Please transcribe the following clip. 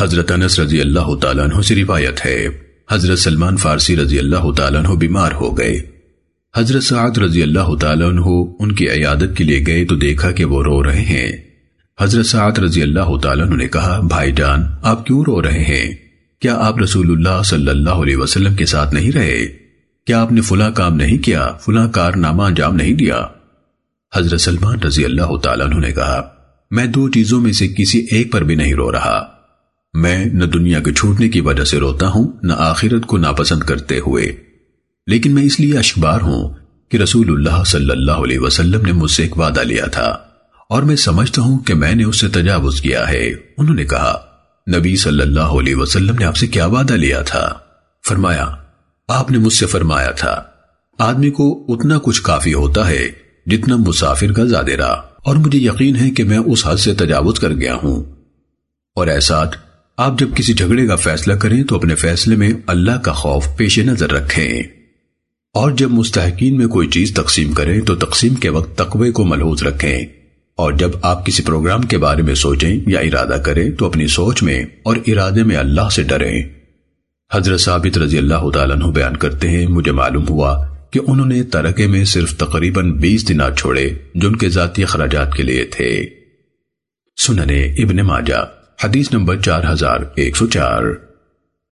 حضرت انس رضی اللہ تعالیٰ عنہ سے روایت ہے۔ حضرت سلمان فارسی رضی اللہ تعالیٰ عنہ بیمار ہو گئے۔ حضرت سعید رضی اللہ تعالیٰ عنہ ان کی عیادت کے لیے گئے تو دیکھا کہ وہ رو رہے ہیں۔ حضرت سعید رضی اللہ تعالیٰ عنہ نے کہا، بھائی جان، آپ کیوں رو رہے ہیں؟ کیا آپ رسول اللہ صلی اللہ علیہ وسلم کے ساتھ نہیں رہے؟ کیا آپ نے فلاں کام نہیں کیا؟ فلاں کارنامہ انجام نہیں دیا؟ حضرت سلمان رضی اللہ تعالیٰ عنہ نے کہا، میں دو چیزوں میں سے کسی ایک پر بھی نہیں رو رہا۔ میں نہ دنیا کے چھوٹنے کی وجہ سے روتا ہوں، نہ آخرت کو ناپسند کرتے ہوئے۔ لیکن میں اس لیے اشکبار ہوں کہ رسول اللہ صلی اللہ علیہ وسلم نے مجھ سے ایک وعدہ لیا تھا۔ اور میں سمجھتا ہوں کہ میں نے اس سے تجاوز کیا ہے۔ انہوں نے کہا، نبی صلی اللہ علیہ وسلم نے آپ سے کیا وعدہ لیا تھا؟ فرمایا، آپ نے مجھ سے فرمایا تھا، آدمی کو اتنا کچھ کافی ہوتا ہے جتنا مسافر کا زیادہ اور مجھے یقین ہے کہ میں اس حد سے تجاوز کر گیا ہوں۔ اور ایسا آپ جب کسی جھگڑے کا فیصلہ کریں تو اپنے فیصلے میں اللہ کا خوف پیش نظر رکھیں۔ اور جب مستحقین میں کوئی چیز تقسیم کریں تو تقسیم کے وقت تقوی کو ملحوظ رکھیں۔ اور جب آپ کسی پروگرام کے بارے میں سوچیں یا ارادہ کریں تو اپنی سوچ میں اور ارادے میں اللہ سے ڈریں۔ حضرت ثابت رضی اللہ تعالیٰ عنہ بیان کرتے ہیں، مجھے معلوم ہوا کہ انہوں نے ترکے میں صرف تقریباً بیس دنات چھوڑے جو ان کے ذاتی اخراجات کے لیے تھے۔ سننے ابن ماجہ۔ حدیث نمبر چار ہزار ایک سو چار